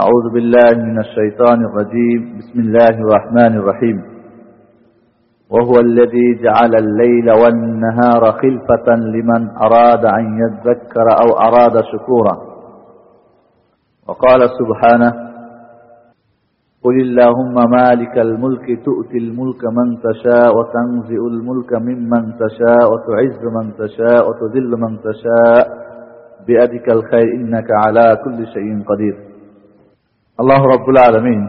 أعوذ بالله من الشيطان الرجيم. بسم الله الرحمن الرحيم. وهو الذي جعل الليل والنهار خلفة لمن أراد أن يذكر أو أراد شكورا وقال سبحانه قل اللهم مالك الملك تؤتي الملك من تشاء وتنزئ الملك ممن تشاء وتعز من تشاء وتذل من تشاء. بيدك الخير إنك على كل شيء قدير. আল্লাহ রবুল্লা আলমিন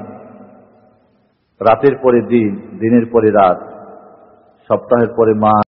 রাতের পরে দিন দিনের পরে রাত সপ্তাহের পরে মাস।